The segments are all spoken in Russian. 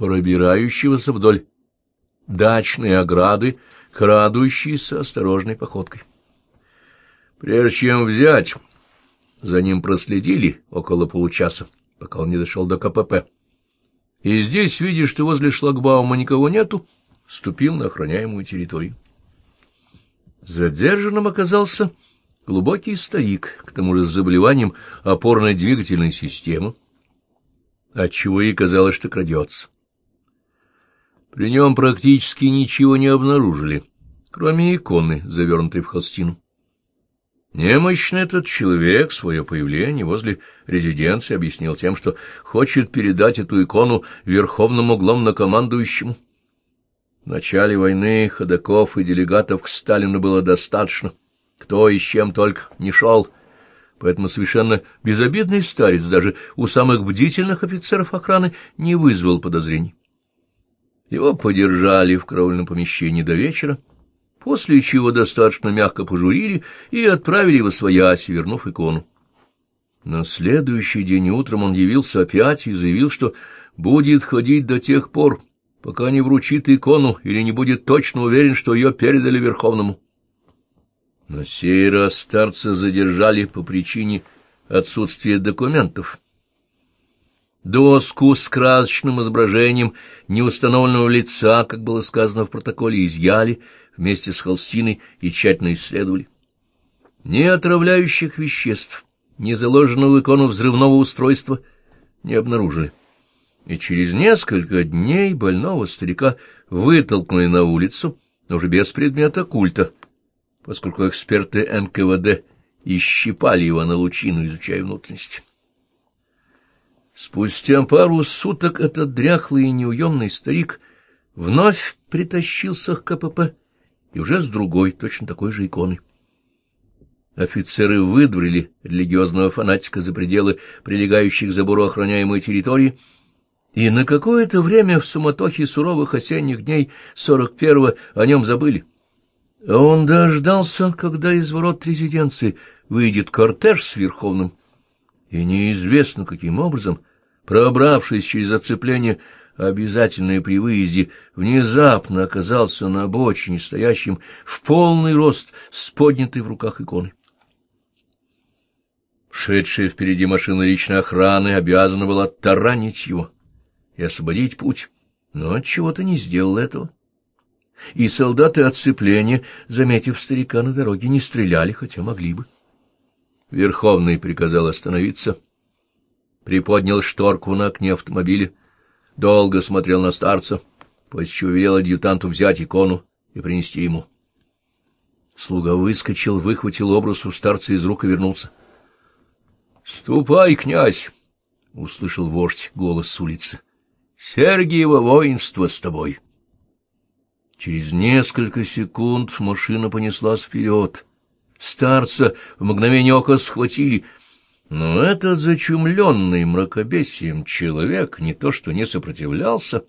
пробирающегося вдоль дачной ограды, крадущейся осторожной походкой. Прежде чем взять, за ним проследили около получаса, пока он не дошел до КПП. И здесь, видя, что возле шлагбаума никого нету, ступил на охраняемую территорию. Задержанным оказался глубокий старик, к тому же с заболеванием опорной двигательной системы, отчего ей казалось, что крадется. При нем практически ничего не обнаружили, кроме иконы, завернутой в холстину. Немощный этот человек свое появление возле резиденции объяснил тем, что хочет передать эту икону верховному главнокомандующему. В начале войны ходаков и делегатов к Сталину было достаточно, кто и с чем только не шел, поэтому совершенно безобидный старец даже у самых бдительных офицеров охраны не вызвал подозрений. Его подержали в караульном помещении до вечера, после чего достаточно мягко пожурили и отправили во своясь, вернув икону. На следующий день утром он явился опять и заявил, что будет ходить до тех пор, пока не вручит икону или не будет точно уверен, что ее передали Верховному. На сей раз старца задержали по причине отсутствия документов. Доску с красочным изображением неустановленного лица, как было сказано в протоколе, изъяли вместе с холстиной и тщательно исследовали. Ни отравляющих веществ, ни заложенного в икону взрывного устройства не обнаружили. И через несколько дней больного старика вытолкнули на улицу, но уже без предмета культа, поскольку эксперты НКВД исщипали его на лучину, изучая внутренности. Спустя пару суток этот дряхлый и неуемный старик вновь притащился к КПП, и уже с другой, точно такой же иконой. Офицеры выдворили религиозного фанатика за пределы прилегающих к забору охраняемой территории, и на какое-то время в суматохе суровых осенних дней сорок первого о нем забыли. А он дождался, когда из ворот резиденции выйдет кортеж с Верховным, и неизвестно каким образом пробравшись через оцепление, обязательное при выезде, внезапно оказался на обочине, стоящим в полный рост с поднятой в руках иконой. Шедшая впереди машина личной охраны обязана была таранить его и освободить путь, но отчего-то не сделал этого. И солдаты отцепления, заметив старика на дороге, не стреляли, хотя могли бы. Верховный приказал остановиться — приподнял шторку на окне автомобиля, долго смотрел на старца, после чего велел адъютанту взять икону и принести ему. Слуга выскочил, выхватил образ у старца из рук и вернулся. — Ступай, князь! — услышал вождь голос с улицы. — Сергиево воинство с тобой! Через несколько секунд машина понеслась вперед. Старца в мгновение ока схватили — но этот зачумленный мракобесием человек не то что не сопротивлялся,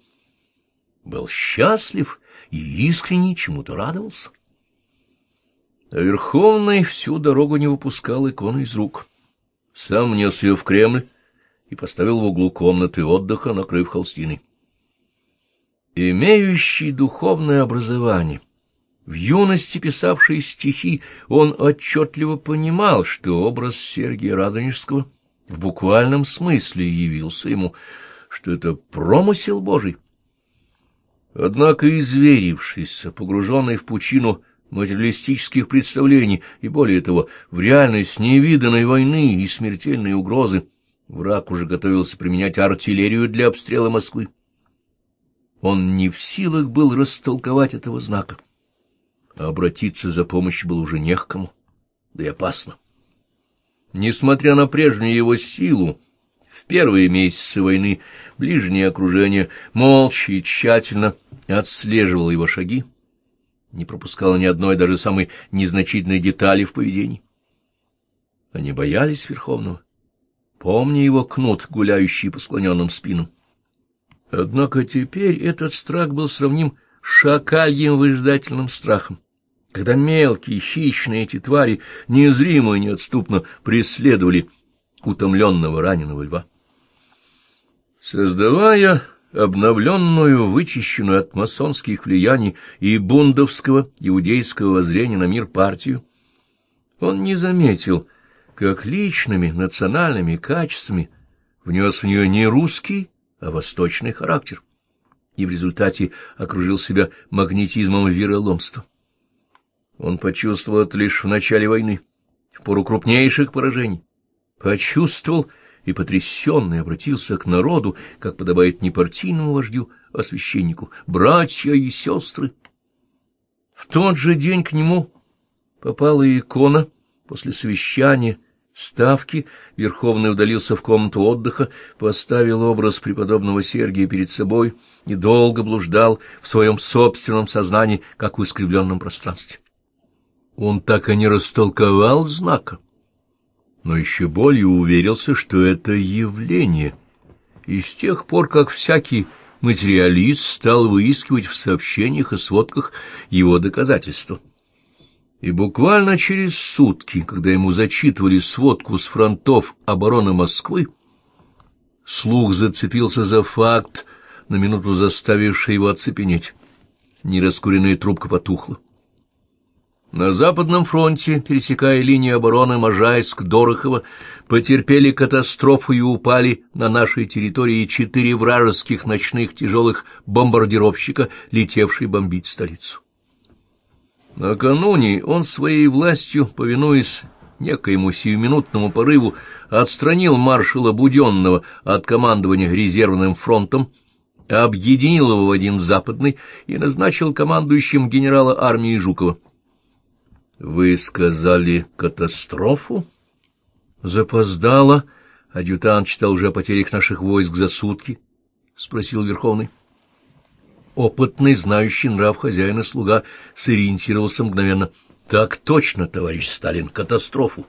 был счастлив и искренне чему-то радовался. А Верховный всю дорогу не выпускал икону из рук. Сам нес ее в Кремль и поставил в углу комнаты отдыха, накрыв холстиной. Имеющий духовное образование — в юности писавший стихи, он отчетливо понимал, что образ Сергия Радонежского в буквальном смысле явился ему, что это промысел Божий. Однако изверившийся, погруженный в пучину материалистических представлений и, более того, в реальность невиданной войны и смертельной угрозы, враг уже готовился применять артиллерию для обстрела Москвы. Он не в силах был растолковать этого знака а обратиться за помощью было уже не к кому, да и опасно. Несмотря на прежнюю его силу, в первые месяцы войны ближнее окружение молча и тщательно отслеживало его шаги, не пропускало ни одной даже самой незначительной детали в поведении. Они боялись Верховного, помня его кнут, гуляющий по склоненным спинам. Однако теперь этот страх был сравним шакальем выждательным страхом когда мелкие хищные эти твари незримо и неотступно преследовали утомленного раненого льва. Создавая обновленную, вычищенную от масонских влияний и бундовского иудейского воззрения на мир партию, он не заметил, как личными национальными качествами внес в нее не русский, а восточный характер, и в результате окружил себя магнетизмом вероломства. Он почувствовал это лишь в начале войны, в пору крупнейших поражений. Почувствовал и потрясенный обратился к народу, как подобает не партийному вождю, а священнику, братья и сестры. В тот же день к нему попала икона после совещания, ставки, Верховный удалился в комнату отдыха, поставил образ преподобного Сергия перед собой и долго блуждал в своем собственном сознании, как в искривленном пространстве. Он так и не растолковал знака но еще более уверился, что это явление. И с тех пор, как всякий материалист стал выискивать в сообщениях и сводках его доказательства. И буквально через сутки, когда ему зачитывали сводку с фронтов обороны Москвы, слух зацепился за факт, на минуту заставивший его оцепенеть. Нераскуренная трубка потухла. На Западном фронте, пересекая линию обороны Можайск-Дорохово, потерпели катастрофу и упали на нашей территории четыре вражеских ночных тяжелых бомбардировщика, летевшие бомбить столицу. Накануне он своей властью, повинуясь некоему сиюминутному порыву, отстранил маршала Буденного от командования резервным фронтом, объединил его в один западный и назначил командующим генерала армии Жукова. Вы сказали катастрофу? Запоздало. Адъютант читал уже о потерях наших войск за сутки, — спросил Верховный. Опытный, знающий нрав хозяина слуга сориентировался мгновенно. — Так точно, товарищ Сталин, катастрофу.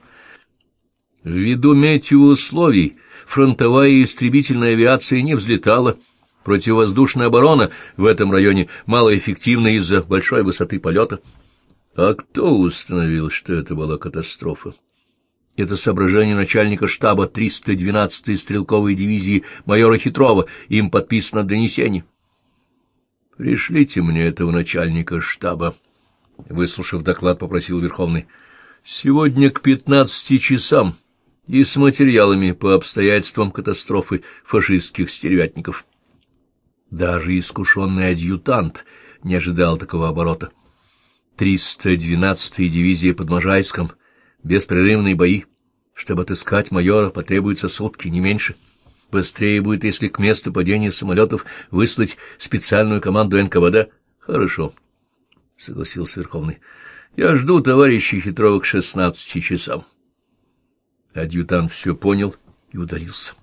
Ввиду метеоусловий фронтовая истребительная авиация не взлетала. Противовоздушная оборона в этом районе малоэффективна из-за большой высоты полета. А кто установил, что это была катастрофа? Это соображение начальника штаба 312-й стрелковой дивизии майора Хитрова, им подписано донесение. «Пришлите мне этого начальника штаба», — выслушав доклад, попросил Верховный. «Сегодня к пятнадцати часам и с материалами по обстоятельствам катастрофы фашистских стервятников». Даже искушенный адъютант не ожидал такого оборота. 312-я дивизия под Можайском. Беспрерывные бои. Чтобы отыскать майора, потребуется сутки, не меньше. Быстрее будет, если к месту падения самолетов выслать специальную команду НКВД. Хорошо, — согласился Верховный. Я жду товарища Хитрова к шестнадцати часам. Адъютант все понял и удалился.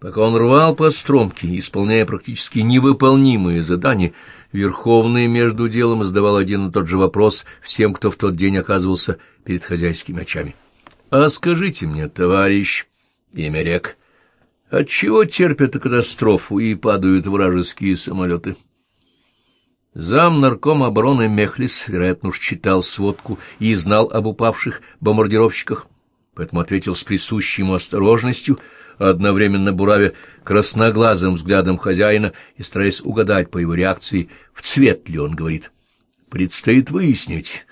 Пока он рвал по стромке, исполняя практически невыполнимые задания, Верховный между делом задавал один и тот же вопрос всем, кто в тот день оказывался перед хозяйскими очами. — А скажите мне, товарищ, имя рек, отчего терпят катастрофу и падают вражеские самолеты? Зам наркома обороны Мехлис, вероятно, уж читал сводку и знал об упавших бомбардировщиках, поэтому ответил с присущей ему осторожностью — одновременно буравя красноглазым взглядом хозяина и стараясь угадать по его реакции, в цвет ли он говорит. Предстоит выяснить.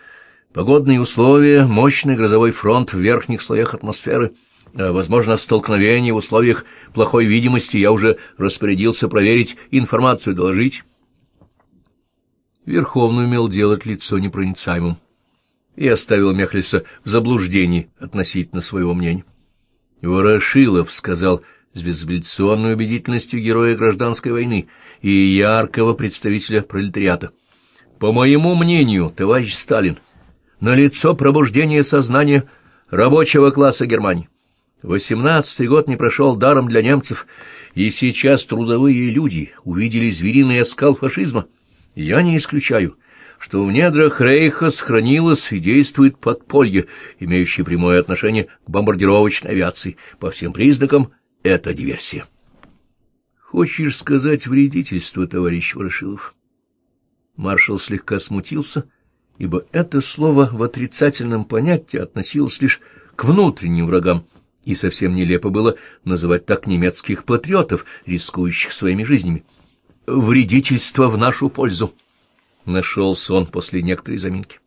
Погодные условия, мощный грозовой фронт в верхних слоях атмосферы, возможно, столкновение в условиях плохой видимости, я уже распорядился проверить информацию, доложить. Верховный умел делать лицо непроницаемым и оставил Мехлиса в заблуждении относительно своего мнения. Ворошилов сказал с безапелляционной убедительностью героя гражданской войны и яркого представителя пролетариата. По моему мнению, товарищ Сталин, налицо пробуждение сознания рабочего класса Германии. Восемнадцатый год не прошел даром для немцев, и сейчас трудовые люди увидели звериный оскал фашизма. Я не исключаю, что в недрах Рейха сохранилось и действует подполье, имеющее прямое отношение к бомбардировочной авиации. По всем признакам это диверсия. Хочешь сказать вредительство, товарищ Ворошилов? Маршал слегка смутился, ибо это слово в отрицательном понятии относилось лишь к внутренним врагам, и совсем нелепо было называть так немецких патриотов, рискующих своими жизнями. вредительство в нашу пользу. Нашелся он после некоторой заминки.